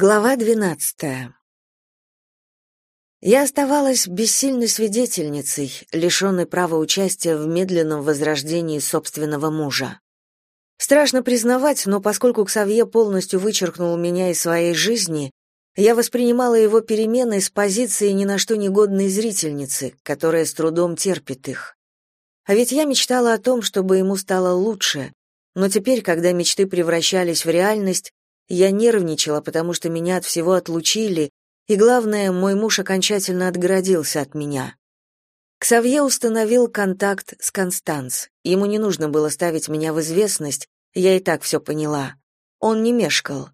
Глава двенадцатая. Я оставалась бессильной свидетельницей, лишенной права участия в медленном возрождении собственного мужа. Страшно признавать, но поскольку Ксавье полностью вычеркнул меня из своей жизни, я воспринимала его перемены с позиции ни на что негодной зрительницы, которая с трудом терпит их. А ведь я мечтала о том, чтобы ему стало лучше, но теперь, когда мечты превращались в реальность, я нервничала, потому что меня от всего отлучили, и главное, мой муж окончательно отгородился от меня. Ксавье установил контакт с Констанс. Ему не нужно было ставить меня в известность, я и так все поняла. Он не мешкал.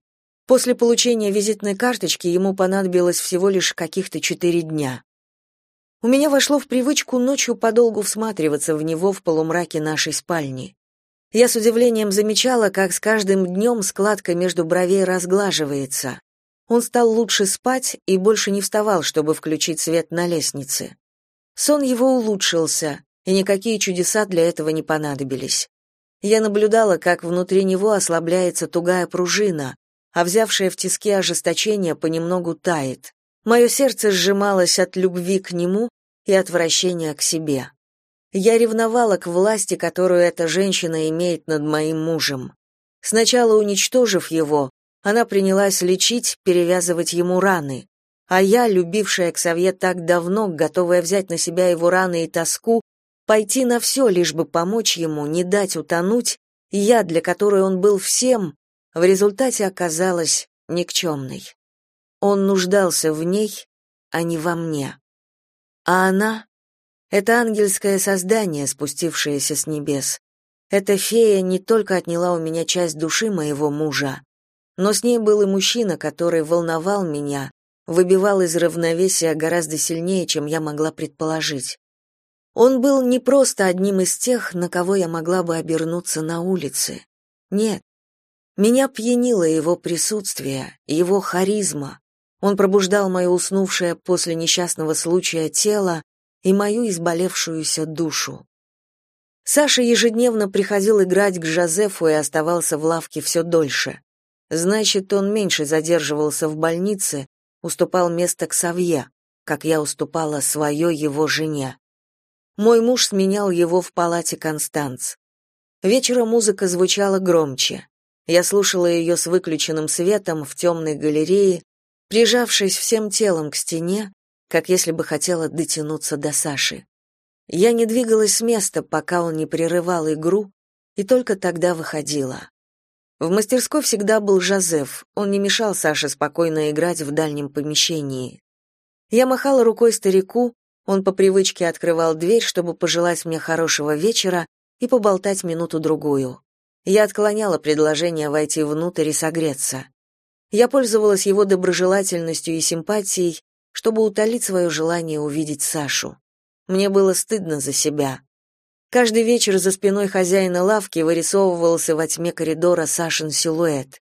После получения визитной карточки ему понадобилось всего лишь каких-то четыре дня. У меня вошло в привычку ночью подолгу всматриваться в него в полумраке нашей спальни. Я с удивлением замечала, как с каждым днем складка между бровей разглаживается. Он стал лучше спать и больше не вставал, чтобы включить свет на лестнице. Сон его улучшился, и никакие чудеса для этого не понадобились. Я наблюдала, как внутри него ослабляется тугая пружина, а взявшее в тиски ожесточение понемногу тает. Мое сердце сжималось от любви к нему и отвращения к себе. Я ревновала к власти, которую эта женщина имеет над моим мужем. Сначала уничтожив его, она принялась лечить, перевязывать ему раны. А я, любившая Ксавье так давно, готовая взять на себя его раны и тоску, пойти на все, лишь бы помочь ему, не дать утонуть, я, для которой он был всем, в результате оказалась никчемной. Он нуждался в ней, а не во мне. А она это ангельское создание, спустившееся с небес. Эта фея не только отняла у меня часть души моего мужа, но с ней был и мужчина, который волновал меня, выбивал из равновесия гораздо сильнее, чем я могла предположить. Он был не просто одним из тех, на кого я могла бы обернуться на улице. Нет. Меня пьянило его присутствие, его харизма. Он пробуждал мое уснувшее после несчастного случая тело, и мою изболевшуюся душу. Саша ежедневно приходил играть к Жозефу и оставался в лавке все дольше. Значит, он меньше задерживался в больнице, уступал место к Савье, как я уступала свое его жене. Мой муж сменял его в палате Констанц. Вечером музыка звучала громче. Я слушала ее с выключенным светом в темной галерее, прижавшись всем телом к стене, как если бы хотела дотянуться до Саши. Я не двигалась с места, пока он не прерывал игру, и только тогда выходила. В мастерской всегда был Жозеф, он не мешал Саше спокойно играть в дальнем помещении. Я махала рукой старику, он по привычке открывал дверь, чтобы пожелать мне хорошего вечера и поболтать минуту-другую. Я отклоняла предложение войти внутрь и согреться. Я пользовалась его доброжелательностью и симпатией, чтобы утолить свое желание увидеть Сашу. Мне было стыдно за себя. Каждый вечер за спиной хозяина лавки вырисовывался во тьме коридора Сашин силуэт.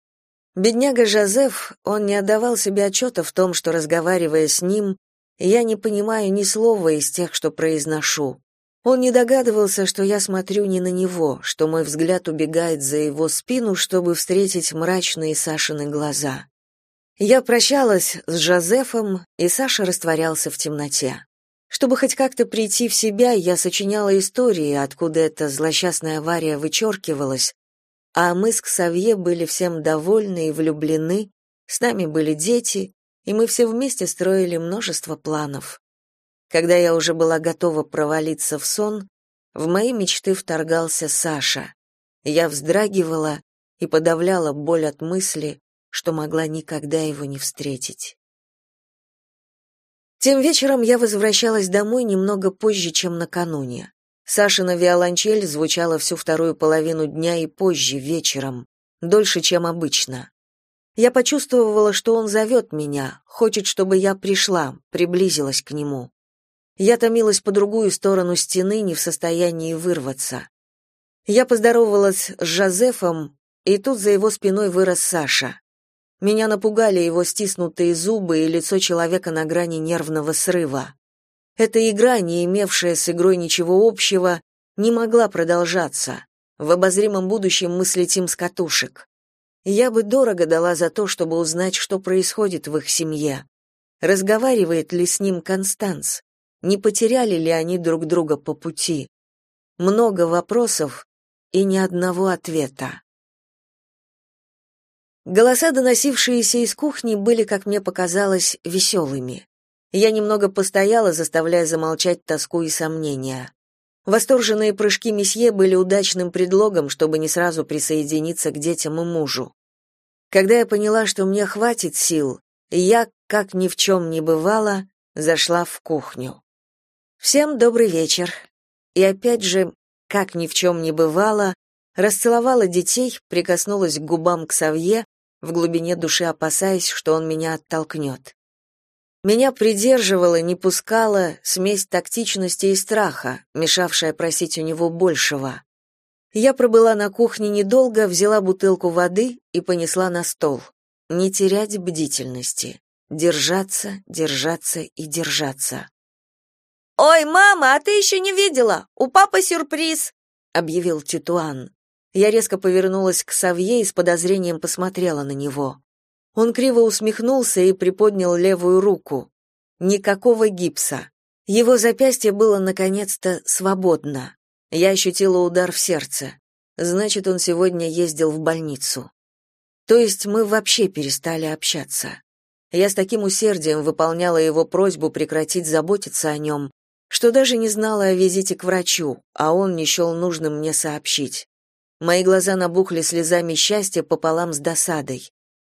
Бедняга Жозеф, он не отдавал себе отчета в том, что, разговаривая с ним, я не понимаю ни слова из тех, что произношу. Он не догадывался, что я смотрю не на него, что мой взгляд убегает за его спину, чтобы встретить мрачные Сашины глаза. Я прощалась с Жозефом, и Саша растворялся в темноте. Чтобы хоть как-то прийти в себя, я сочиняла истории, откуда эта злосчастная авария вычеркивалась, а мы с Ксавье были всем довольны и влюблены, с нами были дети, и мы все вместе строили множество планов. Когда я уже была готова провалиться в сон, в мои мечты вторгался Саша. Я вздрагивала и подавляла боль от мысли, что могла никогда его не встретить. Тем вечером я возвращалась домой немного позже, чем накануне. Сашина виолончель звучала всю вторую половину дня и позже, вечером, дольше, чем обычно. Я почувствовала, что он зовет меня, хочет, чтобы я пришла, приблизилась к нему. Я томилась по другую сторону стены, не в состоянии вырваться. Я поздоровалась с Жозефом, и тут за его спиной вырос Саша. Меня напугали его стиснутые зубы и лицо человека на грани нервного срыва. Эта игра, не имевшая с игрой ничего общего, не могла продолжаться. В обозримом будущем мы слетим с катушек. Я бы дорого дала за то, чтобы узнать, что происходит в их семье. Разговаривает ли с ним Констанс? Не потеряли ли они друг друга по пути? Много вопросов и ни одного ответа. Голоса, доносившиеся из кухни, были, как мне показалось, веселыми. Я немного постояла, заставляя замолчать тоску и сомнения. Восторженные прыжки месье были удачным предлогом, чтобы не сразу присоединиться к детям и мужу. Когда я поняла, что мне хватит сил, я, как ни в чем не бывало, зашла в кухню. Всем добрый вечер. И опять же, как ни в чем не бывало, расцеловала детей, прикоснулась к губам к Савье, в глубине души опасаясь, что он меня оттолкнет. Меня придерживала, не пускала смесь тактичности и страха, мешавшая просить у него большего. Я пробыла на кухне недолго, взяла бутылку воды и понесла на стол. Не терять бдительности. Держаться, держаться и держаться. «Ой, мама, а ты еще не видела? У папы сюрприз!» — объявил Титуан. Я резко повернулась к Савье и с подозрением посмотрела на него. Он криво усмехнулся и приподнял левую руку. Никакого гипса. Его запястье было наконец-то свободно. Я ощутила удар в сердце. Значит, он сегодня ездил в больницу. То есть мы вообще перестали общаться. Я с таким усердием выполняла его просьбу прекратить заботиться о нем, что даже не знала о визите к врачу, а он не счел нужным мне сообщить. Мои глаза набухли слезами счастья пополам с досадой.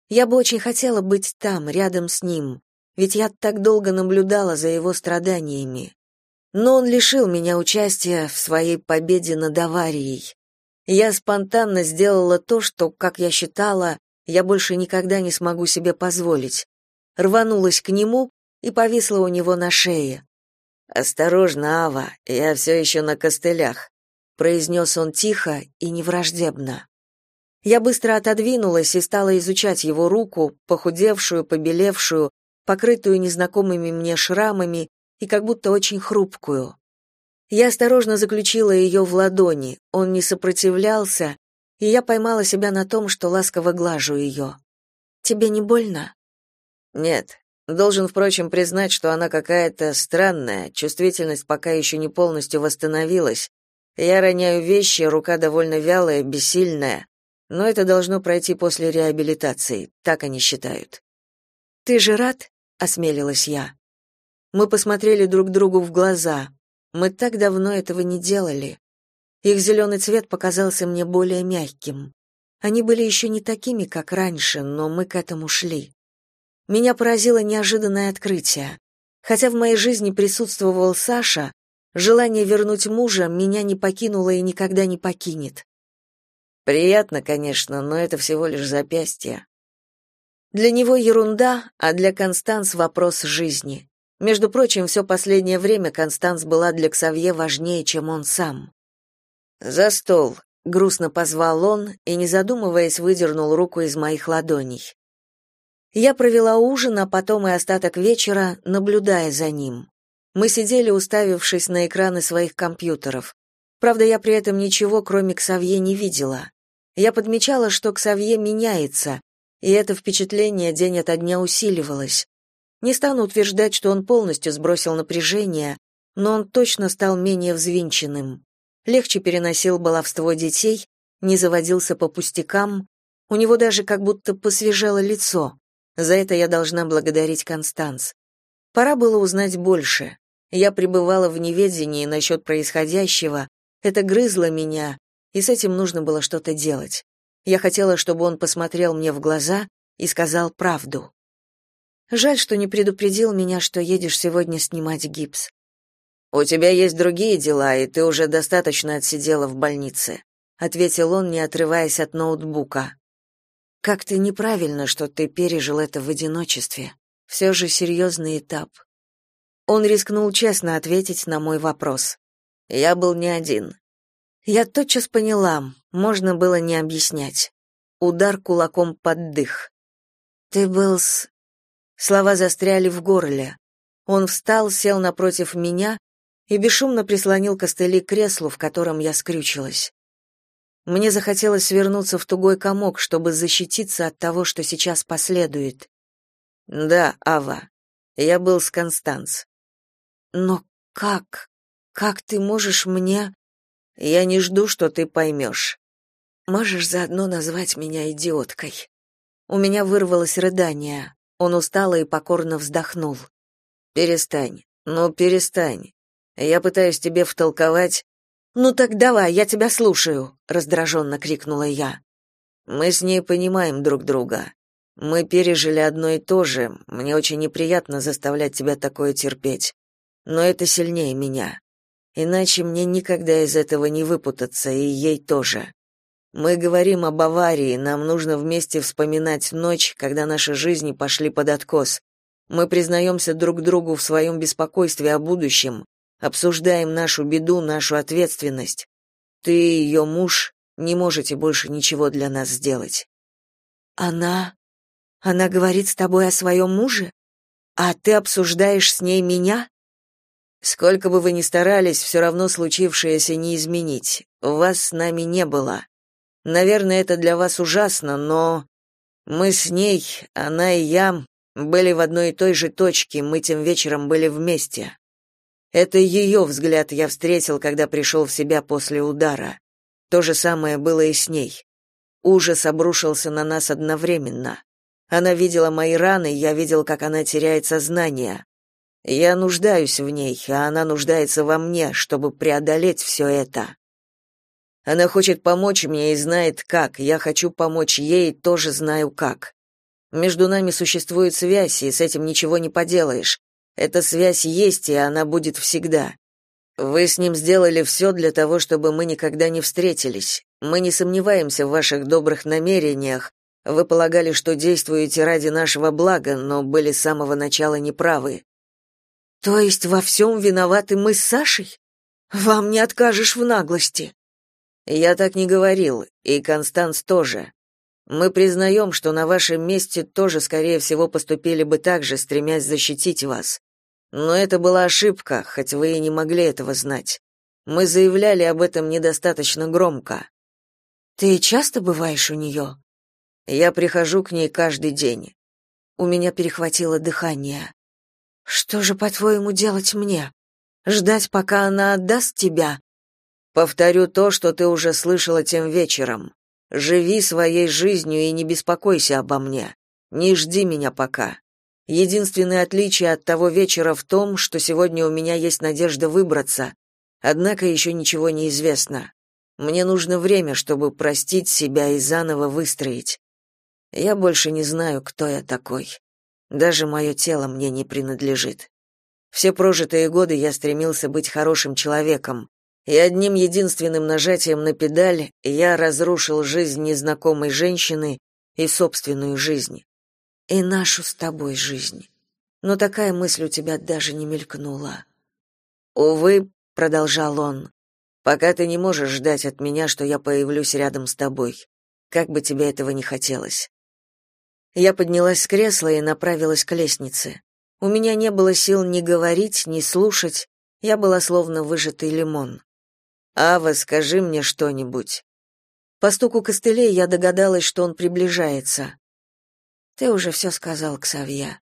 Я бы очень хотела быть там, рядом с ним, ведь я так долго наблюдала за его страданиями. Но он лишил меня участия в своей победе над аварией. Я спонтанно сделала то, что, как я считала, я больше никогда не смогу себе позволить. Рванулась к нему и повисла у него на шее. «Осторожно, Ава, я все еще на костылях», — произнес он тихо и невраждебно. Я быстро отодвинулась и стала изучать его руку, похудевшую, побелевшую, покрытую незнакомыми мне шрамами и как будто очень хрупкую. Я осторожно заключила ее в ладони, он не сопротивлялся, и я поймала себя на том, что ласково глажу ее. «Тебе не больно?» «Нет. Должен, впрочем, признать, что она какая-то странная, чувствительность пока еще не полностью восстановилась. Я роняю вещи, рука довольно вялая, бессильная, но это должно пройти после реабилитации, так они считают». «Ты же рад?» — осмелилась я. Мы посмотрели друг другу в глаза. Мы так давно этого не делали. Их зеленый цвет показался мне более мягким. Они были еще не такими, как раньше, но мы к этому шли. Меня поразило неожиданное открытие. Хотя в моей жизни присутствовал Саша, желание вернуть мужа меня не покинуло и никогда не покинет. Приятно, конечно, но это всего лишь запястье. Для него ерунда, а для Констанс вопрос жизни. Между прочим, все последнее время Констанс была для Ксавье важнее, чем он сам. «За стол», — грустно позвал он и, не задумываясь, выдернул руку из моих ладоней. Я провела ужин, а потом и остаток вечера, наблюдая за ним. Мы сидели, уставившись на экраны своих компьютеров. Правда, я при этом ничего, кроме Ксавье, не видела. Я подмечала, что Ксавье меняется, и это впечатление день ото дня усиливалось. Не стану утверждать, что он полностью сбросил напряжение, но он точно стал менее взвинченным. Легче переносил баловство детей, не заводился по пустякам, у него даже как будто посвежело лицо. За это я должна благодарить Констанс. Пора было узнать больше. Я пребывала в неведении насчет происходящего, это грызло меня, и с этим нужно было что-то делать. Я хотела, чтобы он посмотрел мне в глаза и сказал правду. Жаль, что не предупредил меня, что едешь сегодня снимать гипс. У тебя есть другие дела, и ты уже достаточно отсидела в больнице, ответил он, не отрываясь от ноутбука. Как-то неправильно, что ты пережил это в одиночестве. Все же серьезный этап. Он рискнул честно ответить на мой вопрос. Я был не один. Я тотчас поняла, можно было не объяснять. Удар кулаком под дых. Ты был с Слова застряли в горле. Он встал, сел напротив меня и бесшумно прислонил костыли к креслу, в котором я скрючилась. Мне захотелось свернуться в тугой комок, чтобы защититься от того, что сейчас последует. Да, Ава. Я был с Констанс. Но как? Как ты можешь мне Я не жду, что ты поймешь. Можешь заодно назвать меня идиоткой. У меня вырвалось рыдание. Он устало и покорно вздохнул. Перестань. Ну, перестань. Я пытаюсь тебе втолковать. Ну так давай, я тебя слушаю, раздраженно крикнула я. Мы с ней понимаем друг друга. Мы пережили одно и то же. Мне очень неприятно заставлять тебя такое терпеть. Но это сильнее меня. Иначе мне никогда из этого не выпутаться, и ей тоже. Мы говорим об аварии, нам нужно вместе вспоминать ночь, когда наши жизни пошли под откос. Мы признаемся друг другу в своем беспокойстве о будущем, обсуждаем нашу беду, нашу ответственность. Ты и ее муж не можете больше ничего для нас сделать. Она она говорит с тобой о своем муже? А ты обсуждаешь с ней меня? Сколько бы вы ни старались, все равно случившееся не изменить. Вас с нами не было. Наверное, это для вас ужасно, но мы с ней, она и я, были в одной и той же точке, мы тем вечером были вместе. Это ее взгляд я встретил, когда пришел в себя после удара. То же самое было и с ней. Ужас обрушился на нас одновременно. Она видела мои раны, я видел, как она теряет сознание. Я нуждаюсь в ней, а она нуждается во мне, чтобы преодолеть все это. Она хочет помочь мне и знает как. Я хочу помочь ей и тоже знаю как. Между нами существует связь, и с этим ничего не поделаешь. Эта связь есть, и она будет всегда. Вы с ним сделали все для того, чтобы мы никогда не встретились. Мы не сомневаемся в ваших добрых намерениях. Вы полагали, что действуете ради нашего блага, но были с самого начала неправы. То есть во всем виноваты мы с Сашей? Вам не откажешь в наглости. Я так не говорил, и Констанс тоже. Мы признаем, что на вашем месте тоже, скорее всего, поступили бы так же, стремясь защитить вас. Но это была ошибка, хоть вы и не могли этого знать. Мы заявляли об этом недостаточно громко. Ты часто бываешь у нее?» Я прихожу к ней каждый день. У меня перехватило дыхание. Что же, по-твоему, делать мне? Ждать, пока она отдаст тебя Повторю то, что ты уже слышала тем вечером. Живи своей жизнью и не беспокойся обо мне. Не жди меня пока. Единственное отличие от того вечера в том, что сегодня у меня есть надежда выбраться. Однако еще ничего не известно. Мне нужно время, чтобы простить себя и заново выстроить. Я больше не знаю, кто я такой. Даже мое тело мне не принадлежит. Все прожитые годы я стремился быть хорошим человеком, и одним единственным нажатием на педаль я разрушил жизнь незнакомой женщины и собственную жизнь. И нашу с тобой жизнь. Но такая мысль у тебя даже не мелькнула. Увы, продолжал он. Пока ты не можешь ждать от меня, что я появлюсь рядом с тобой, как бы тебе этого не хотелось. Я поднялась с кресла и направилась к лестнице. У меня не было сил ни говорить, ни слушать, я была словно выжатый лимон. Ава, скажи мне что-нибудь. По стуку костылей я догадалась, что он приближается. Ты уже все сказал, Ксавья.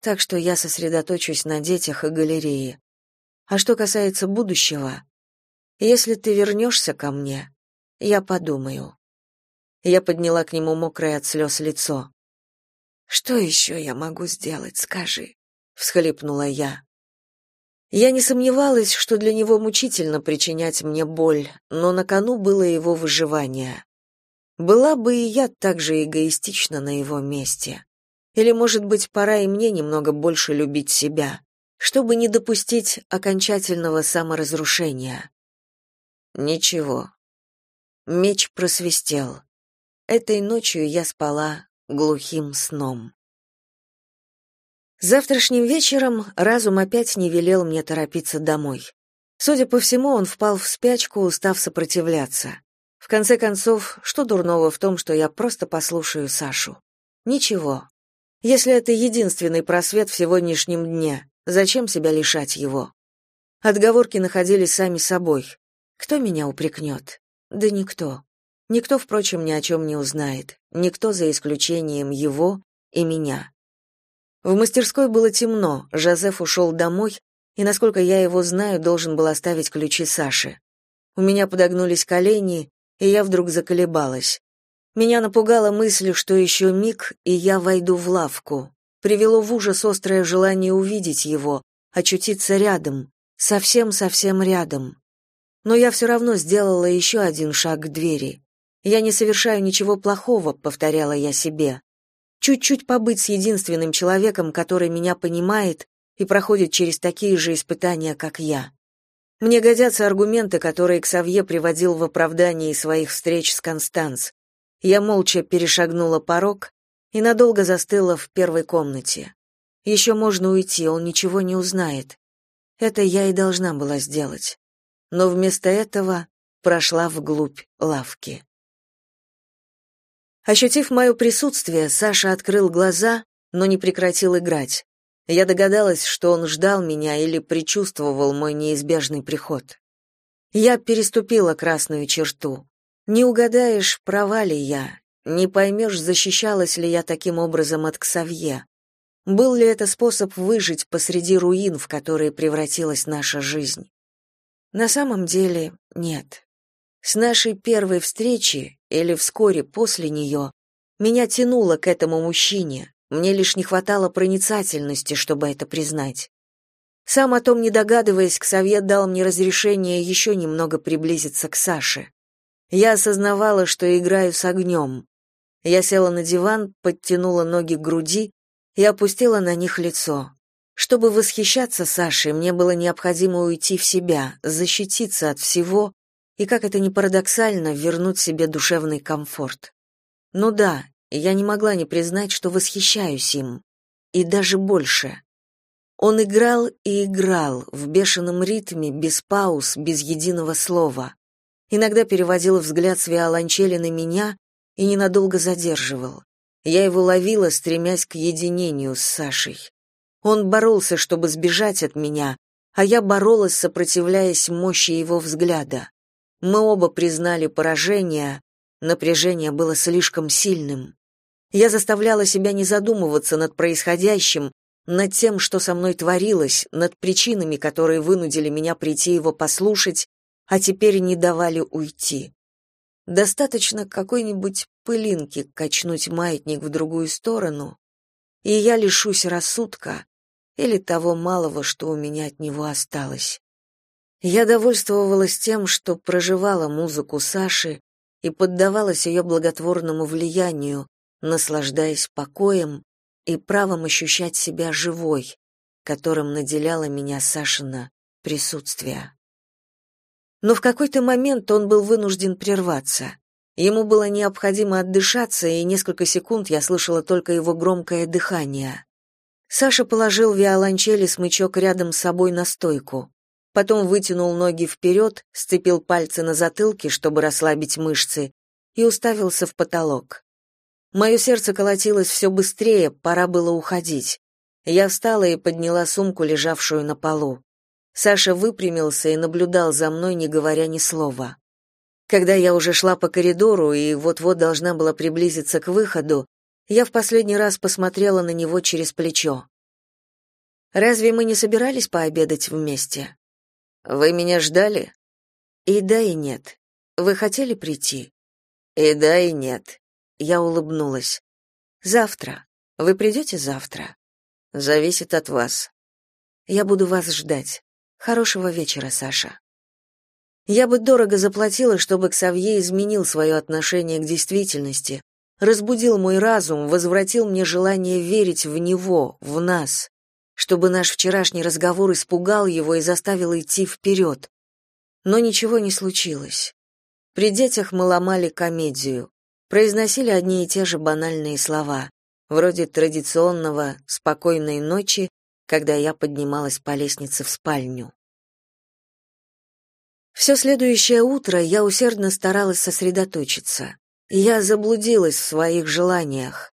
Так что я сосредоточусь на детях и галерее. А что касается будущего, если ты вернешься ко мне, я подумаю. Я подняла к нему мокрое от слез лицо. Что еще я могу сделать, скажи, всхлипнула я. Я не сомневалась, что для него мучительно причинять мне боль, но на кону было его выживание. Была бы и я так же эгоистична на его месте. Или, может быть, пора и мне немного больше любить себя, чтобы не допустить окончательного саморазрушения. Ничего. Меч просвистел. Этой ночью я спала глухим сном. Завтрашним вечером разум опять не велел мне торопиться домой. Судя по всему, он впал в спячку, устав сопротивляться. В конце концов, что дурного в том, что я просто послушаю Сашу? Ничего. Если это единственный просвет в сегодняшнем дне, зачем себя лишать его? Отговорки находились сами собой. Кто меня упрекнет? Да никто. Никто, впрочем, ни о чем не узнает, никто за исключением его и меня. В мастерской было темно, Жозеф ушел домой, и, насколько я его знаю, должен был оставить ключи Саше. У меня подогнулись колени, и я вдруг заколебалась. Меня напугала мысль, что еще миг, и я войду в лавку. Привело в ужас острое желание увидеть его, очутиться рядом, совсем-совсем рядом. Но я все равно сделала еще один шаг к двери. Я не совершаю ничего плохого, повторяла я себе. Чуть-чуть побыть с единственным человеком, который меня понимает и проходит через такие же испытания, как я. Мне годятся аргументы, которые Ксавье приводил в оправдании своих встреч с Констанс. Я молча перешагнула порог и надолго застыла в первой комнате. Еще можно уйти, он ничего не узнает. Это я и должна была сделать. Но вместо этого прошла вглубь лавки. Ощутив мое присутствие, Саша открыл глаза, но не прекратил играть. Я догадалась, что он ждал меня или предчувствовал мой неизбежный приход. Я переступила красную черту. Не угадаешь, права ли я, не поймешь, защищалась ли я таким образом от Ксавье. Был ли это способ выжить посреди руин, в которые превратилась наша жизнь? На самом деле, нет. С нашей первой встречи, или вскоре после нее, меня тянуло к этому мужчине, мне лишь не хватало проницательности, чтобы это признать. Сам о том не догадываясь, Ксавье дал мне разрешение еще немного приблизиться к Саше. Я осознавала, что играю с огнем. Я села на диван, подтянула ноги к груди и опустила на них лицо. Чтобы восхищаться Сашей, мне было необходимо уйти в себя, защититься от всего и, как это ни парадоксально, вернуть себе душевный комфорт. Ну да, я не могла не признать, что восхищаюсь им. И даже больше. Он играл и играл в бешеном ритме, без пауз, без единого слова. Иногда переводил взгляд с виолончели на меня и ненадолго задерживал. Я его ловила, стремясь к единению с Сашей. Он боролся, чтобы сбежать от меня, а я боролась, сопротивляясь мощи его взгляда. Мы оба признали поражение, напряжение было слишком сильным. Я заставляла себя не задумываться над происходящим, над тем, что со мной творилось, над причинами, которые вынудили меня прийти его послушать, а теперь не давали уйти. Достаточно какой-нибудь пылинки качнуть маятник в другую сторону, и я лишусь рассудка или того малого, что у меня от него осталось. Я довольствовалась тем, что проживала музыку Саши и поддавалась ее благотворному влиянию, наслаждаясь покоем и правом ощущать себя живой, которым наделяла меня Сашина присутствие. Но в какой-то момент он был вынужден прерваться. Ему было необходимо отдышаться, и несколько секунд я слышала только его громкое дыхание. Саша положил виолончели смычок рядом с собой на стойку. Потом вытянул ноги вперед, сцепил пальцы на затылке, чтобы расслабить мышцы, и уставился в потолок. Мое сердце колотилось все быстрее, пора было уходить. Я встала и подняла сумку, лежавшую на полу. Саша выпрямился и наблюдал за мной, не говоря ни слова. Когда я уже шла по коридору и вот-вот должна была приблизиться к выходу, я в последний раз посмотрела на него через плечо. Разве мы не собирались пообедать вместе? Вы меня ждали? И да, и нет. Вы хотели прийти? И да, и нет. Я улыбнулась. Завтра. Вы придете завтра? Зависит от вас. Я буду вас ждать. Хорошего вечера, Саша. Я бы дорого заплатила, чтобы Ксавье изменил свое отношение к действительности, разбудил мой разум, возвратил мне желание верить в него, в нас, чтобы наш вчерашний разговор испугал его и заставил идти вперед. Но ничего не случилось. При детях мы ломали комедию произносили одни и те же банальные слова, вроде традиционного «спокойной ночи», когда я поднималась по лестнице в спальню. Все следующее утро я усердно старалась сосредоточиться. Я заблудилась в своих желаниях.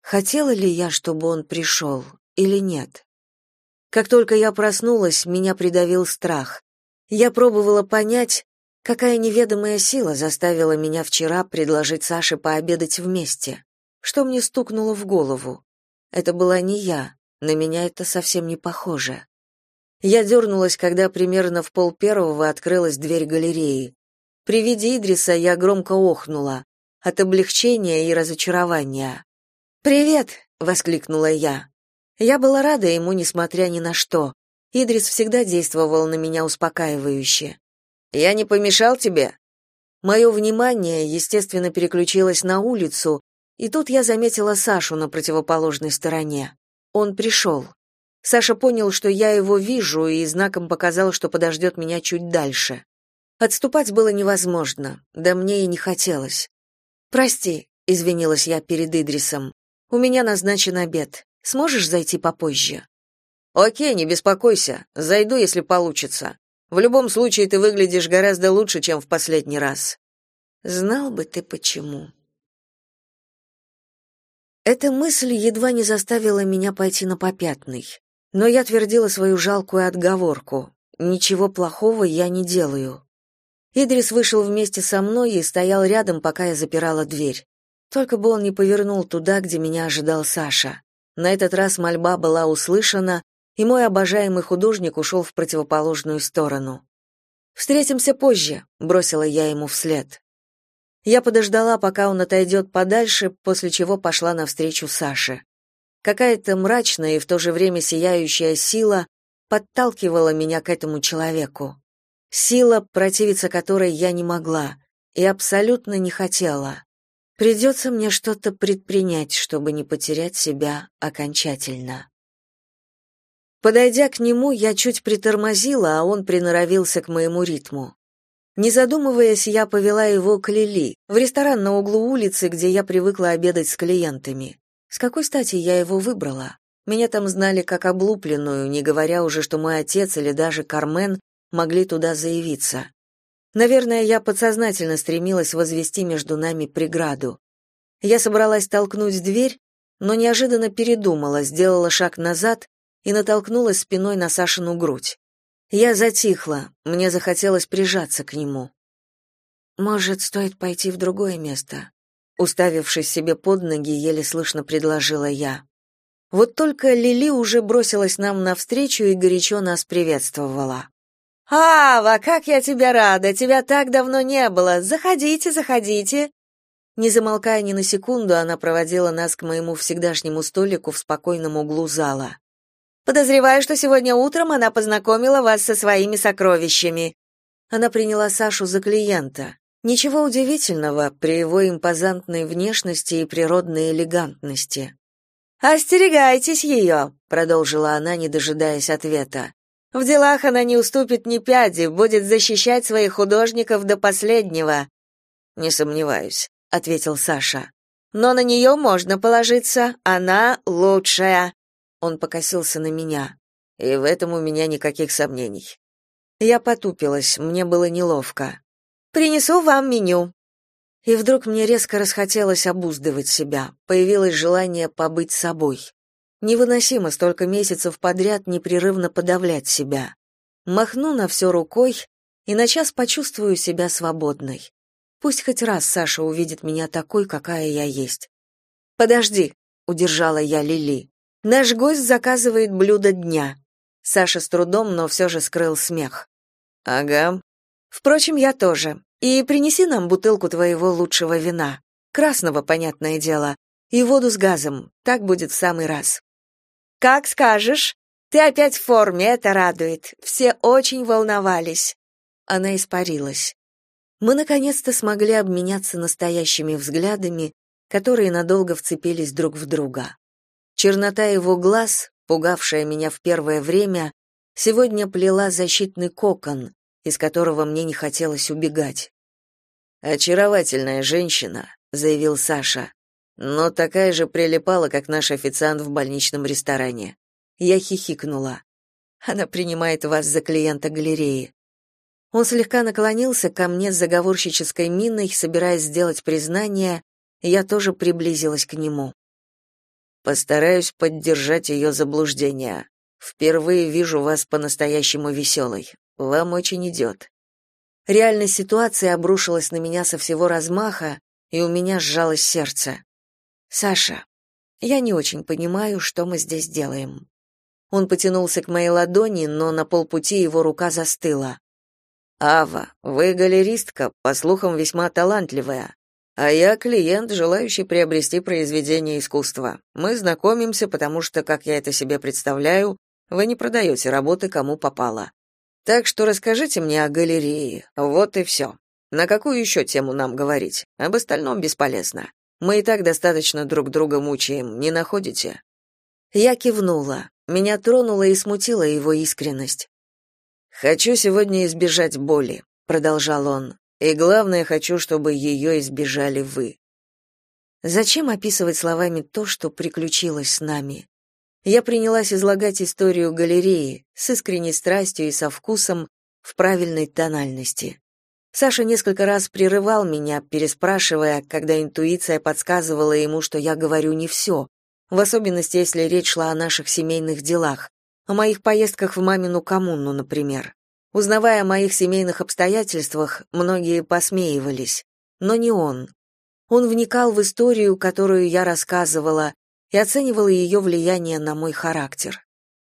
Хотела ли я, чтобы он пришел, или нет? Как только я проснулась, меня придавил страх. Я пробовала понять, Какая неведомая сила заставила меня вчера предложить Саше пообедать вместе? Что мне стукнуло в голову? Это была не я, на меня это совсем не похоже. Я дернулась, когда примерно в пол первого открылась дверь галереи. При виде Идриса я громко охнула от облегчения и разочарования. «Привет!» — воскликнула я. Я была рада ему, несмотря ни на что. Идрис всегда действовал на меня успокаивающе. «Я не помешал тебе?» Мое внимание, естественно, переключилось на улицу, и тут я заметила Сашу на противоположной стороне. Он пришел. Саша понял, что я его вижу, и знаком показал, что подождет меня чуть дальше. Отступать было невозможно, да мне и не хотелось. «Прости», — извинилась я перед Идрисом. «У меня назначен обед. Сможешь зайти попозже?» «Окей, не беспокойся. Зайду, если получится. В любом случае ты выглядишь гораздо лучше, чем в последний раз». «Знал бы ты почему». Эта мысль едва не заставила меня пойти на попятный. Но я твердила свою жалкую отговорку. Ничего плохого я не делаю. Идрис вышел вместе со мной и стоял рядом, пока я запирала дверь. Только бы он не повернул туда, где меня ожидал Саша. На этот раз мольба была услышана, и мой обожаемый художник ушел в противоположную сторону. «Встретимся позже», — бросила я ему вслед. Я подождала, пока он отойдет подальше, после чего пошла навстречу Саше. Какая-то мрачная и в то же время сияющая сила подталкивала меня к этому человеку. Сила, противиться которой я не могла и абсолютно не хотела. Придется мне что-то предпринять, чтобы не потерять себя окончательно. Подойдя к нему, я чуть притормозила, а он приноровился к моему ритму. Не задумываясь, я повела его к Лили, в ресторан на углу улицы, где я привыкла обедать с клиентами. С какой стати я его выбрала? Меня там знали как облупленную, не говоря уже, что мой отец или даже Кармен могли туда заявиться. Наверное, я подсознательно стремилась возвести между нами преграду. Я собралась толкнуть дверь, но неожиданно передумала, сделала шаг назад и натолкнулась спиной на Сашину грудь. Я затихла, мне захотелось прижаться к нему. Может, стоит пойти в другое место? Уставившись себе под ноги, еле слышно предложила я. Вот только Лили уже бросилась нам навстречу и горячо нас приветствовала. «Ава, как я тебя рада! Тебя так давно не было! Заходите, заходите!» Не замолкая ни на секунду, она проводила нас к моему всегдашнему столику в спокойном углу зала. Подозреваю, что сегодня утром она познакомила вас со своими сокровищами. Она приняла Сашу за клиента. Ничего удивительного при его импозантной внешности и природной элегантности. «Остерегайтесь ее», — продолжила она, не дожидаясь ответа. «В делах она не уступит ни пяди, будет защищать своих художников до последнего». «Не сомневаюсь», — ответил Саша. «Но на нее можно положиться, она лучшая». Он покосился на меня. И в этом у меня никаких сомнений. Я потупилась, мне было неловко. Принесу вам меню. И вдруг мне резко расхотелось обуздывать себя. Появилось желание побыть собой. Невыносимо столько месяцев подряд непрерывно подавлять себя. Махну на все рукой и на час почувствую себя свободной. Пусть хоть раз Саша увидит меня такой, какая я есть. Подожди, удержала я Лили. Наш гость заказывает блюдо дня. Саша с трудом, но все же скрыл смех. Ага. Впрочем, я тоже. И принеси нам бутылку твоего лучшего вина. Красного, понятное дело. И воду с газом. Так будет в самый раз. Как скажешь. Ты опять в форме, это радует. Все очень волновались. Она испарилась. Мы наконец-то смогли обменяться настоящими взглядами, которые надолго вцепились друг в друга. Чернота его глаз, пугавшая меня в первое время, сегодня плела защитный кокон, из которого мне не хотелось убегать. «Очаровательная женщина», — заявил Саша, «но такая же прилипала, как наш официант в больничном ресторане». Я хихикнула. «Она принимает вас за клиента галереи». Он слегка наклонился ко мне с заговорщической миной, собираясь сделать признание, я тоже приблизилась к нему. Постараюсь поддержать ее заблуждение. Впервые вижу вас по-настоящему веселой. Вам очень идет». Реальность ситуации обрушилась на меня со всего размаха, и у меня сжалось сердце. «Саша, я не очень понимаю, что мы здесь делаем». Он потянулся к моей ладони, но на полпути его рука застыла. «Ава, вы галеристка, по слухам, весьма талантливая, а я клиент, желающий приобрести произведение искусства. Мы знакомимся, потому что, как я это себе представляю, вы не продаете работы кому попало. Так что расскажите мне о галерее. Вот и все. На какую еще тему нам говорить? Об остальном бесполезно. Мы и так достаточно друг друга мучаем, не находите? Я кивнула. Меня тронула и смутила его искренность. Хочу сегодня избежать боли, продолжал он. И главное, хочу, чтобы ее избежали вы. Зачем описывать словами то, что приключилось с нами? я принялась излагать историю галереи с искренней страстью и со вкусом в правильной тональности. Саша несколько раз прерывал меня, переспрашивая, когда интуиция подсказывала ему, что я говорю не все, в особенности, если речь шла о наших семейных делах, о моих поездках в мамину коммуну, например. Узнавая о моих семейных обстоятельствах, многие посмеивались, но не он. Он вникал в историю, которую я рассказывала, и оценивала ее влияние на мой характер.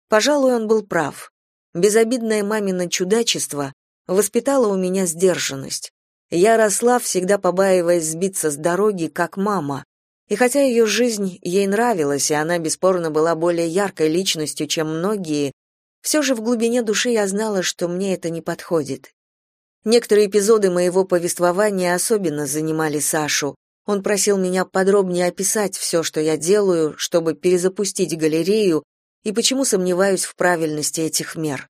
Пожалуй, он был прав. Безобидное мамино чудачество воспитало у меня сдержанность. Я росла, всегда побаиваясь сбиться с дороги, как мама. И хотя ее жизнь ей нравилась, и она бесспорно была более яркой личностью, чем многие, все же в глубине души я знала, что мне это не подходит. Некоторые эпизоды моего повествования особенно занимали Сашу, он просил меня подробнее описать все, что я делаю, чтобы перезапустить галерею, и почему сомневаюсь в правильности этих мер.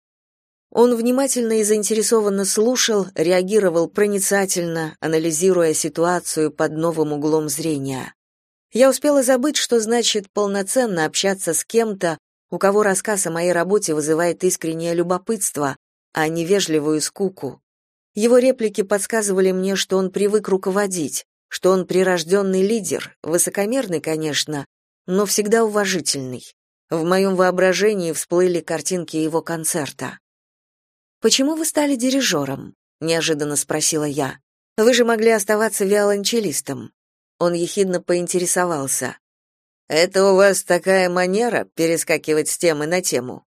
Он внимательно и заинтересованно слушал, реагировал проницательно, анализируя ситуацию под новым углом зрения. Я успела забыть, что значит полноценно общаться с кем-то, у кого рассказ о моей работе вызывает искреннее любопытство, а не вежливую скуку. Его реплики подсказывали мне, что он привык руководить, что он прирожденный лидер, высокомерный, конечно, но всегда уважительный. В моем воображении всплыли картинки его концерта. «Почему вы стали дирижером?» — неожиданно спросила я. «Вы же могли оставаться виолончелистом». Он ехидно поинтересовался. «Это у вас такая манера перескакивать с темы на тему?»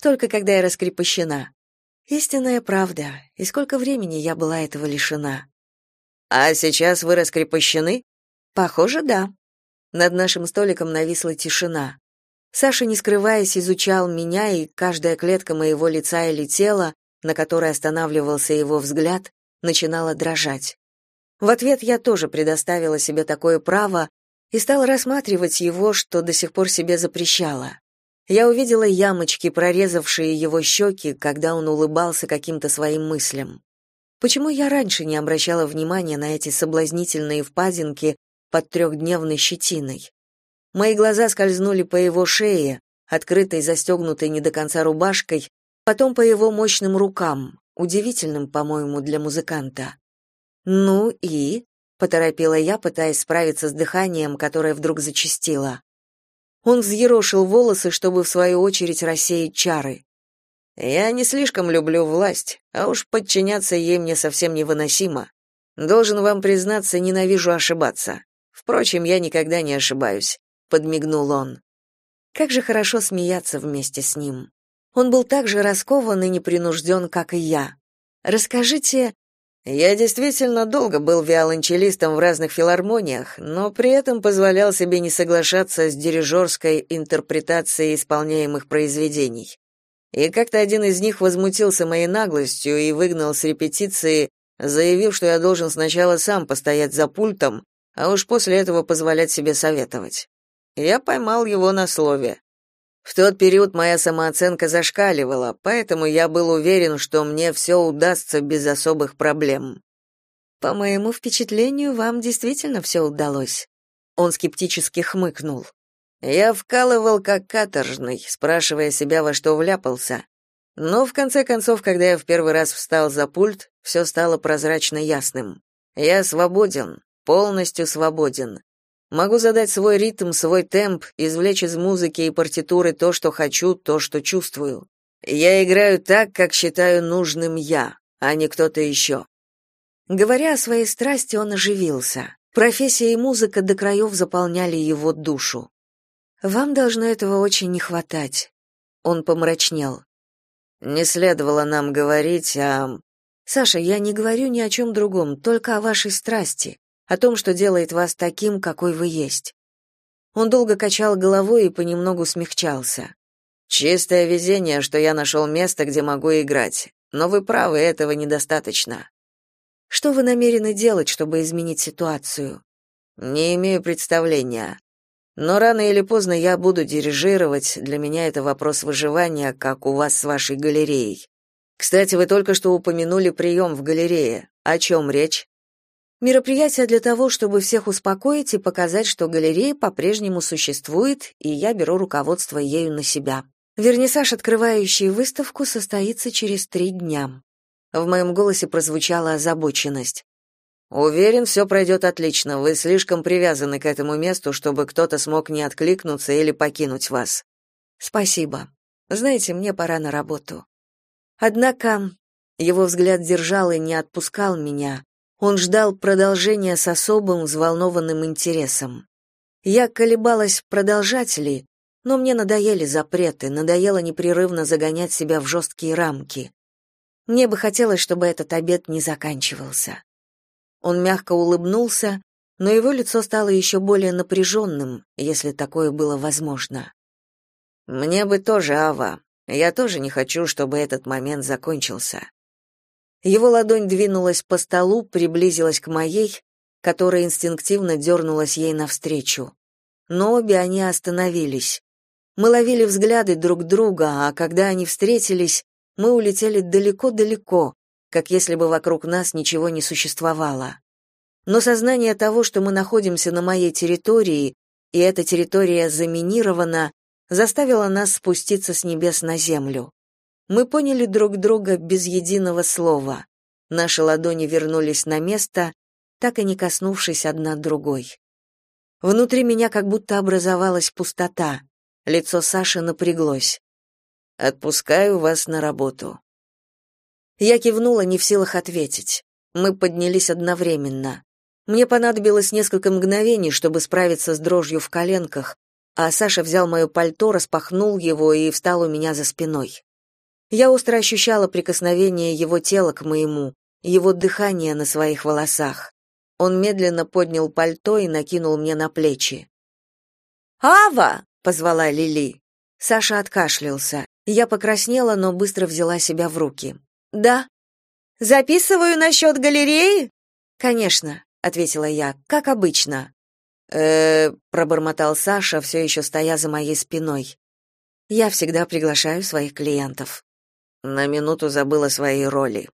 «Только когда я раскрепощена». «Истинная правда. И сколько времени я была этого лишена?» А сейчас вы раскрепощены? Похоже, да. Над нашим столиком нависла тишина. Саша, не скрываясь, изучал меня, и каждая клетка моего лица или тела, на которой останавливался его взгляд, начинала дрожать. В ответ я тоже предоставила себе такое право и стала рассматривать его, что до сих пор себе запрещала. Я увидела ямочки, прорезавшие его щеки, когда он улыбался каким-то своим мыслям. Почему я раньше не обращала внимания на эти соблазнительные впадинки под трехдневной щетиной? Мои глаза скользнули по его шее, открытой, застегнутой не до конца рубашкой, потом по его мощным рукам, удивительным, по-моему, для музыканта. «Ну и?» — поторопила я, пытаясь справиться с дыханием, которое вдруг зачастило. Он взъерошил волосы, чтобы в свою очередь рассеять чары. Я не слишком люблю власть, а уж подчиняться ей мне совсем невыносимо. Должен вам признаться, ненавижу ошибаться. Впрочем, я никогда не ошибаюсь, подмигнул он. Как же хорошо смеяться вместе с ним. Он был так же раскован и непринужден, как и я. Расскажите, я действительно долго был виолончелистом в разных филармониях, но при этом позволял себе не соглашаться с дирижерской интерпретацией исполняемых произведений. И как-то один из них возмутился моей наглостью и выгнал с репетиции, заявив, что я должен сначала сам постоять за пультом, а уж после этого позволять себе советовать. Я поймал его на слове. В тот период моя самооценка зашкаливала, поэтому я был уверен, что мне все удастся без особых проблем. По моему впечатлению, вам действительно все удалось. Он скептически хмыкнул. Я вкалывал как каторжный, спрашивая себя, во что вляпался. Но в конце концов, когда я в первый раз встал за пульт, все стало прозрачно ясным. Я свободен, полностью свободен. Могу задать свой ритм, свой темп, извлечь из музыки и партитуры то, что хочу, то, что чувствую. Я играю так, как считаю нужным я, а не кто-то еще?» Говоря о своей страсти, он оживился. Профессия и музыка до краев заполняли его душу. «Вам должно этого очень не хватать». Он помрачнел. «Не следовало нам говорить о...» «Саша, я не говорю ни о чем другом, только о вашей страсти, о том, что делает вас таким, какой вы есть». Он долго качал головой и понемногу смягчался. «Чистое везение, что я нашел место, где могу играть. Но вы правы, этого недостаточно. Что вы намерены делать, чтобы изменить ситуацию? Не имею представления. Но рано или поздно я буду дирижировать. Для меня это вопрос выживания, как у вас с вашей галереей. Кстати, вы только что упомянули прием в галерее. О чем речь? Мероприятие для того, чтобы всех успокоить и показать, что галерея по-прежнему существует, и я беру руководство ею на себя. Вернисаж, открывающий выставку, состоится через три дня. В моем голосе прозвучала озабоченность. Уверен, все пройдет отлично. Вы слишком привязаны к этому месту, чтобы кто-то смог не откликнуться или покинуть вас. Спасибо. Знаете, мне пора на работу. Однако его взгляд держал и не отпускал меня. Он ждал продолжения с особым взволнованным интересом. Я колебалась, продолжать ли, но мне надоели запреты, надоело непрерывно загонять себя в жесткие рамки. Мне бы хотелось, чтобы этот обед не заканчивался. Он мягко улыбнулся, но его лицо стало еще более напряженным, если такое было возможно. Мне бы тоже, Ава. Я тоже не хочу, чтобы этот момент закончился. Его ладонь двинулась по столу, приблизилась к моей, которая инстинктивно дернулась ей навстречу. Но обе они остановились. Мы ловили взгляды друг друга, а когда они встретились, мы улетели далеко-далеко, как если бы вокруг нас ничего не существовало. Но сознание того, что мы находимся на моей территории, и эта территория заминирована, заставило нас спуститься с небес на землю. Мы поняли друг друга без единого слова. Наши ладони вернулись на место, так и не коснувшись одна другой. Внутри меня как будто образовалась пустота. Лицо Саши напряглось. Отпускаю вас на работу. Я кивнула, не в силах ответить. Мы поднялись одновременно. Мне понадобилось несколько мгновений, чтобы справиться с дрожью в коленках, а Саша взял мое пальто, распахнул его и встал у меня за спиной. Я остро ощущала прикосновение его тела к моему, его дыхание на своих волосах. Он медленно поднял пальто и накинул мне на плечи. «Ава!» — позвала Лили. Саша откашлялся. Я покраснела, но быстро взяла себя в руки. Да. Записываю насчет галереи? Конечно, ответила я, как обычно. Э, пробормотал Саша, все еще стоя за моей спиной. Я всегда приглашаю своих клиентов. На минуту забыла свои роли.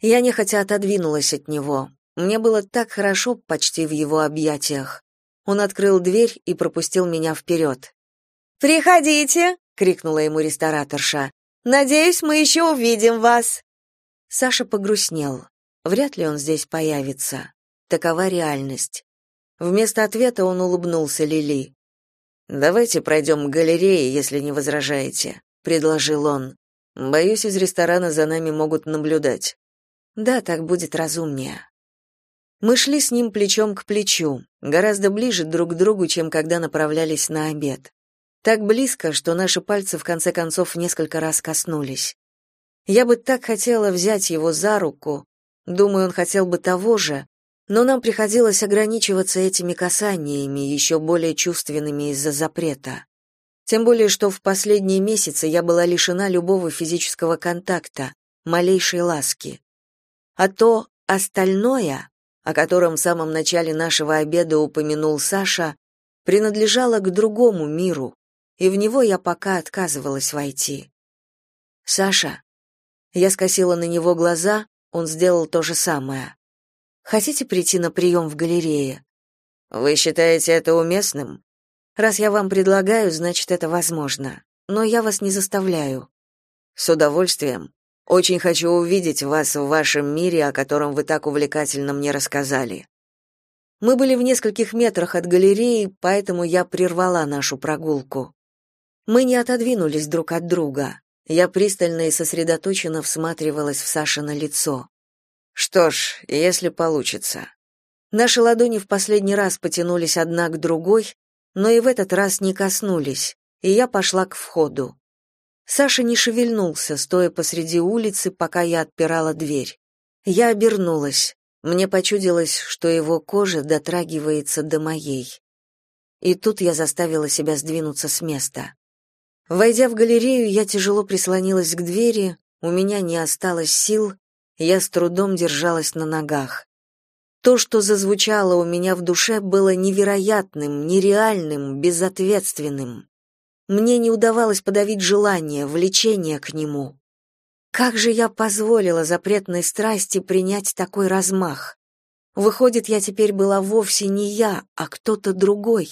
Я нехотя отодвинулась от него. Мне было так хорошо почти в его объятиях. Он открыл дверь и пропустил меня вперед. «Приходите!» крикнула ему рестораторша. Надеюсь, мы еще увидим вас. Саша погрустнел. Вряд ли он здесь появится. Такова реальность. Вместо ответа он улыбнулся Лили. Давайте пройдем к галерее, если не возражаете, предложил он. Боюсь, из ресторана за нами могут наблюдать. Да, так будет разумнее. Мы шли с ним плечом к плечу, гораздо ближе друг к другу, чем когда направлялись на обед. Так близко, что наши пальцы в конце концов несколько раз коснулись. Я бы так хотела взять его за руку, думаю, он хотел бы того же, но нам приходилось ограничиваться этими касаниями, еще более чувственными из-за запрета. Тем более, что в последние месяцы я была лишена любого физического контакта, малейшей ласки. А то остальное, о котором в самом начале нашего обеда упомянул Саша, принадлежало к другому миру, и в него я пока отказывалась войти. Саша, я скосила на него глаза, он сделал то же самое. Хотите прийти на прием в галерее? Вы считаете это уместным? Раз я вам предлагаю, значит, это возможно. Но я вас не заставляю. С удовольствием. Очень хочу увидеть вас в вашем мире, о котором вы так увлекательно мне рассказали. Мы были в нескольких метрах от галереи, поэтому я прервала нашу прогулку. Мы не отодвинулись друг от друга. Я пристально и сосредоточенно всматривалась в Сашино лицо. Что ж, если получится. Наши ладони в последний раз потянулись одна к другой, но и в этот раз не коснулись, и я пошла к входу. Саша не шевельнулся, стоя посреди улицы, пока я отпирала дверь. Я обернулась. Мне почудилось, что его кожа дотрагивается до моей. И тут я заставила себя сдвинуться с места. Войдя в галерею, я тяжело прислонилась к двери, у меня не осталось сил, я с трудом держалась на ногах. То, что зазвучало у меня в душе, было невероятным, нереальным, безответственным. Мне не удавалось подавить желание, влечение к нему. Как же я позволила запретной страсти принять такой размах? Выходит, я теперь была вовсе не я, а кто-то другой.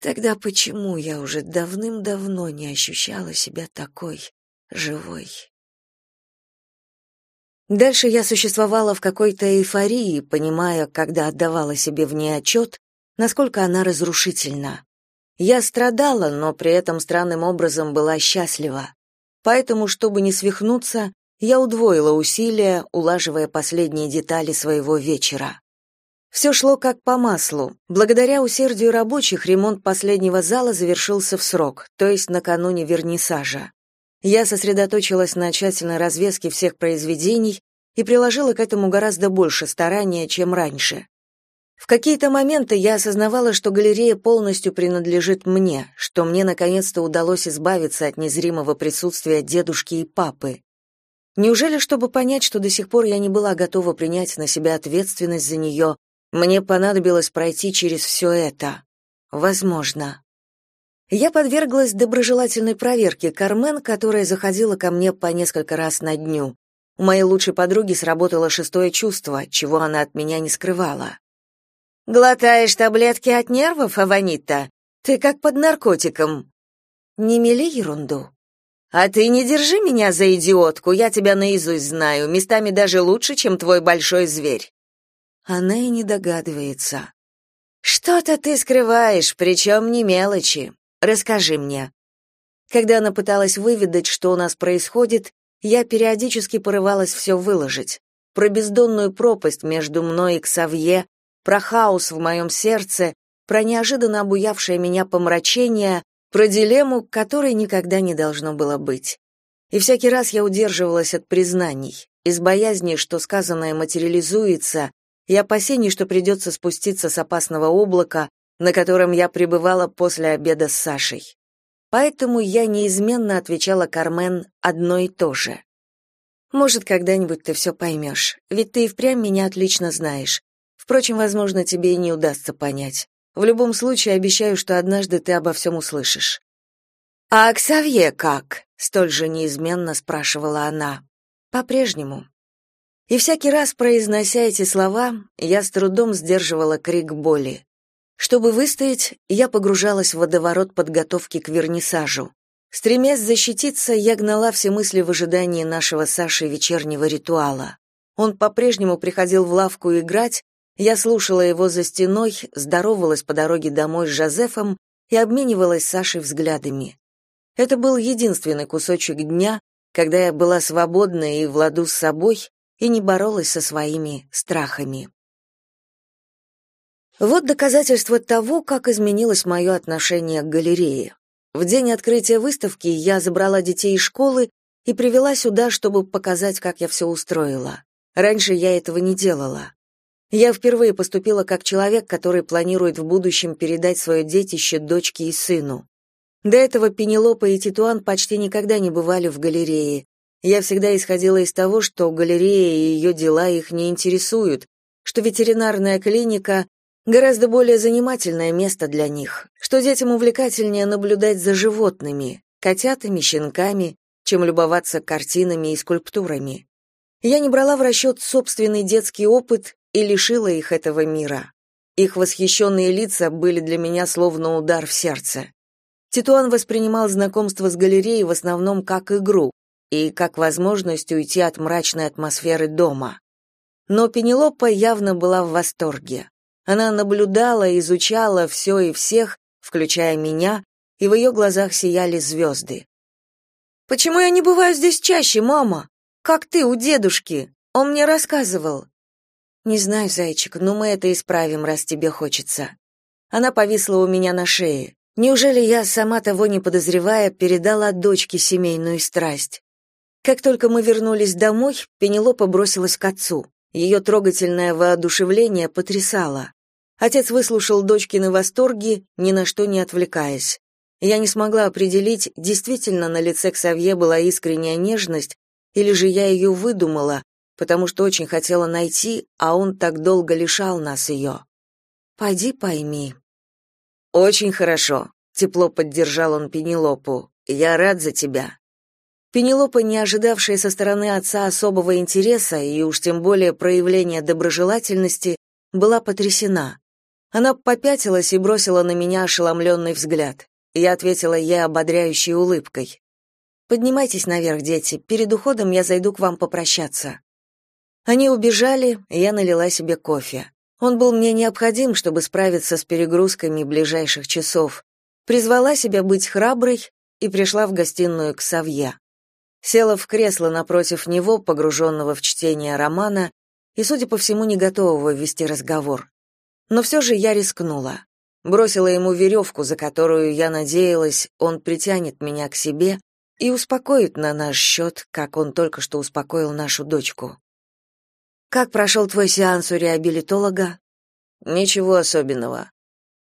Тогда почему я уже давным-давно не ощущала себя такой живой? Дальше я существовала в какой-то эйфории, понимая, когда отдавала себе в ней отчет, насколько она разрушительна. Я страдала, но при этом странным образом была счастлива. Поэтому, чтобы не свихнуться, я удвоила усилия, улаживая последние детали своего вечера. Все шло как по маслу. Благодаря усердию рабочих ремонт последнего зала завершился в срок, то есть накануне вернисажа. Я сосредоточилась на тщательной развеске всех произведений и приложила к этому гораздо больше старания, чем раньше. В какие-то моменты я осознавала, что галерея полностью принадлежит мне, что мне наконец-то удалось избавиться от незримого присутствия дедушки и папы. Неужели, чтобы понять, что до сих пор я не была готова принять на себя ответственность за нее, мне понадобилось пройти через все это? Возможно. Я подверглась доброжелательной проверке Кармен, которая заходила ко мне по несколько раз на дню. У моей лучшей подруги сработало шестое чувство, чего она от меня не скрывала. «Глотаешь таблетки от нервов, Аванита? Ты как под наркотиком». «Не мели ерунду». «А ты не держи меня за идиотку, я тебя наизусть знаю, местами даже лучше, чем твой большой зверь». Она и не догадывается. «Что-то ты скрываешь, причем не мелочи. Расскажи мне. Когда она пыталась выведать, что у нас происходит, я периодически порывалась все выложить. Про бездонную пропасть между мной и Ксавье, про хаос в моем сердце, про неожиданно обуявшее меня помрачение, про дилемму, которой никогда не должно было быть. И всякий раз я удерживалась от признаний, из боязни, что сказанное материализуется, и опасений, что придется спуститься с опасного облака, на котором я пребывала после обеда с Сашей. Поэтому я неизменно отвечала Кармен одно и то же. Может, когда-нибудь ты все поймешь, ведь ты и впрямь меня отлично знаешь. Впрочем, возможно, тебе и не удастся понять. В любом случае, обещаю, что однажды ты обо всем услышишь. А Оксавье как? столь же неизменно спрашивала она. По-прежнему. И всякий раз произнося эти слова, я с трудом сдерживала крик боли. Чтобы выстоять, я погружалась в водоворот подготовки к вернисажу. Стремясь защититься, я гнала все мысли в ожидании нашего Саши вечернего ритуала. Он по-прежнему приходил в лавку играть, я слушала его за стеной, здоровалась по дороге домой с Жозефом и обменивалась с Сашей взглядами. Это был единственный кусочек дня, когда я была свободна и в ладу с собой и не боролась со своими страхами. Вот доказательство того, как изменилось мое отношение к галерее. В день открытия выставки я забрала детей из школы и привела сюда, чтобы показать, как я все устроила. Раньше я этого не делала. Я впервые поступила как человек, который планирует в будущем передать свое детище дочке и сыну. До этого Пенелопа и Титуан почти никогда не бывали в галерее. Я всегда исходила из того, что галерея и ее дела их не интересуют, что ветеринарная клиника гораздо более занимательное место для них, что детям увлекательнее наблюдать за животными, котятами, щенками, чем любоваться картинами и скульптурами. Я не брала в расчет собственный детский опыт и лишила их этого мира. Их восхищенные лица были для меня словно удар в сердце. Титуан воспринимал знакомство с галереей в основном как игру и как возможность уйти от мрачной атмосферы дома. Но Пенелопа явно была в восторге. Она наблюдала, изучала все и всех, включая меня, и в ее глазах сияли звезды. Почему я не бываю здесь чаще, мама? Как ты у дедушки? Он мне рассказывал. Не знаю, зайчик, но мы это исправим, раз тебе хочется. Она повисла у меня на шее. Неужели я, сама того не подозревая, передала дочке семейную страсть? Как только мы вернулись домой, Пенелопа бросилась к отцу. Ее трогательное воодушевление потрясало. Отец выслушал дочкины восторги, ни на что не отвлекаясь. Я не смогла определить, действительно на лице Ксавье была искренняя нежность, или же я ее выдумала, потому что очень хотела найти, а он так долго лишал нас ее. Пойди пойми, очень хорошо, тепло поддержал он Пенелопу. Я рад за тебя. Пенелопа, не ожидавшая со стороны отца особого интереса и уж тем более проявления доброжелательности, была потрясена. Она попятилась и бросила на меня ошеломленный взгляд. Я ответила ей ободряющей улыбкой. Поднимайтесь наверх, дети. Перед уходом я зайду к вам попрощаться. Они убежали, и я налила себе кофе. Он был мне необходим, чтобы справиться с перегрузками ближайших часов. Призвала себя быть храброй и пришла в гостиную к Савье. Села в кресло напротив него, погруженного в чтение романа, и, судя по всему, не готового вести разговор. Но все же я рискнула. Бросила ему веревку, за которую, я надеялась, он притянет меня к себе и успокоит на наш счет, как он только что успокоил нашу дочку. Как прошел твой сеанс у реабилитолога? Ничего особенного.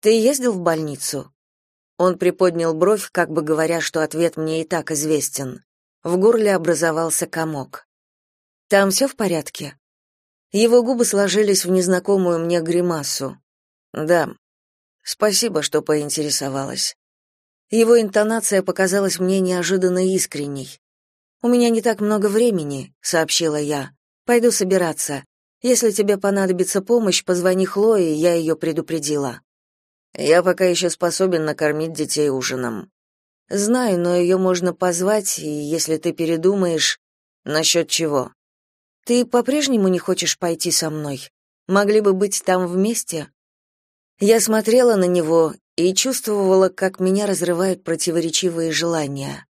Ты ездил в больницу? Он приподнял бровь, как бы говоря, что ответ мне и так известен. В горле образовался комок. Там все в порядке? Его губы сложились в незнакомую мне гримасу. Да. Спасибо, что поинтересовалась. Его интонация показалась мне неожиданно искренней. У меня не так много времени, сообщила я. Пойду собираться. Если тебе понадобится помощь, позвони Хлое, я ее предупредила. Я пока еще способен накормить детей ужином. Знаю, но ее можно позвать, и если ты передумаешь, насчет чего? Ты по-прежнему не хочешь пойти со мной? Могли бы быть там вместе? Я смотрела на него и чувствовала, как меня разрывают противоречивые желания.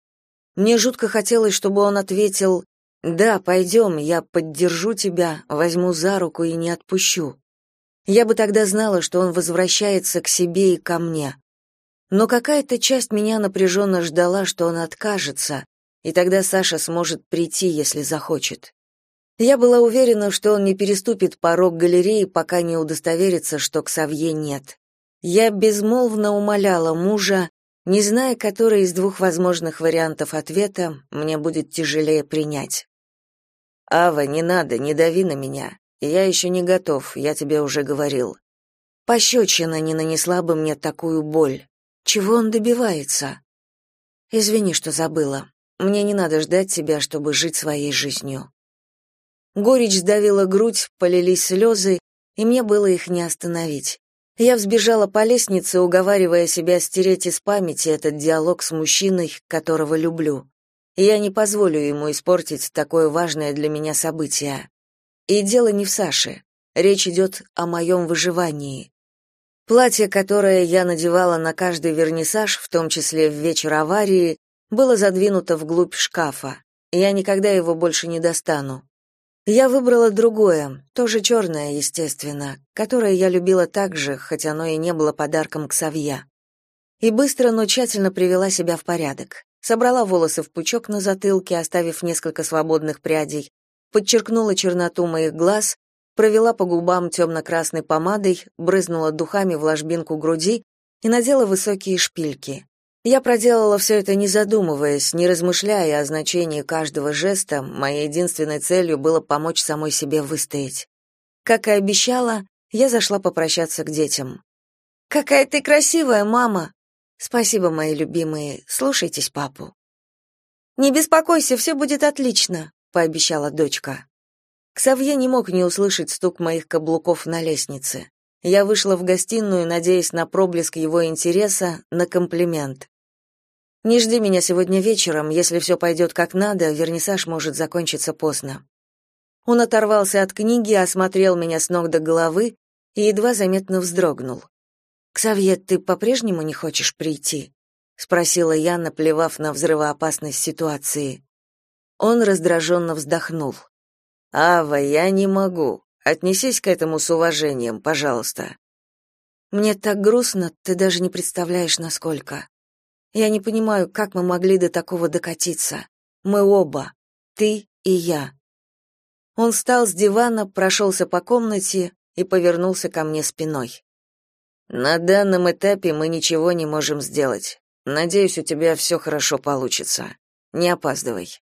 Мне жутко хотелось, чтобы он ответил да, пойдем, я поддержу тебя, возьму за руку и не отпущу. Я бы тогда знала, что он возвращается к себе и ко мне. Но какая-то часть меня напряженно ждала, что он откажется, и тогда Саша сможет прийти, если захочет. Я была уверена, что он не переступит порог галереи, пока не удостоверится, что к Савье нет. Я безмолвно умоляла мужа, не зная, который из двух возможных вариантов ответа мне будет тяжелее принять. Ава, не надо, не дави на меня. Я еще не готов, я тебе уже говорил. Пощечина не нанесла бы мне такую боль. Чего он добивается? Извини, что забыла. Мне не надо ждать тебя, чтобы жить своей жизнью. Горечь сдавила грудь, полились слезы, и мне было их не остановить. Я взбежала по лестнице, уговаривая себя стереть из памяти этот диалог с мужчиной, которого люблю. Я не позволю ему испортить такое важное для меня событие. И дело не в Саше. Речь идет о моем выживании. Платье, которое я надевала на каждый вернисаж, в том числе в вечер аварии, было задвинуто вглубь шкафа. Я никогда его больше не достану. Я выбрала другое, тоже черное, естественно, которое я любила так же, хоть оно и не было подарком к Савья. И быстро, но тщательно привела себя в порядок собрала волосы в пучок на затылке, оставив несколько свободных прядей, подчеркнула черноту моих глаз, провела по губам темно-красной помадой, брызнула духами в ложбинку груди и надела высокие шпильки. Я проделала все это не задумываясь, не размышляя о значении каждого жеста, моей единственной целью было помочь самой себе выстоять. Как и обещала, я зашла попрощаться к детям. «Какая ты красивая, мама!» Спасибо, мои любимые. Слушайтесь папу. Не беспокойся, все будет отлично, пообещала дочка. Ксавье не мог не услышать стук моих каблуков на лестнице. Я вышла в гостиную, надеясь на проблеск его интереса, на комплимент. Не жди меня сегодня вечером, если все пойдет как надо, вернисаж может закончиться поздно. Он оторвался от книги, осмотрел меня с ног до головы и едва заметно вздрогнул. «Ксавье, ты по-прежнему не хочешь прийти?» спросила я, наплевав на взрывоопасность ситуации. Он раздраженно вздохнул. Ава, я не могу. Отнесись к этому с уважением, пожалуйста. Мне так грустно, ты даже не представляешь, насколько. Я не понимаю, как мы могли до такого докатиться. Мы оба, ты и я. Он встал с дивана, прошелся по комнате и повернулся ко мне спиной. На данном этапе мы ничего не можем сделать. Надеюсь, у тебя все хорошо получится. Не опаздывай.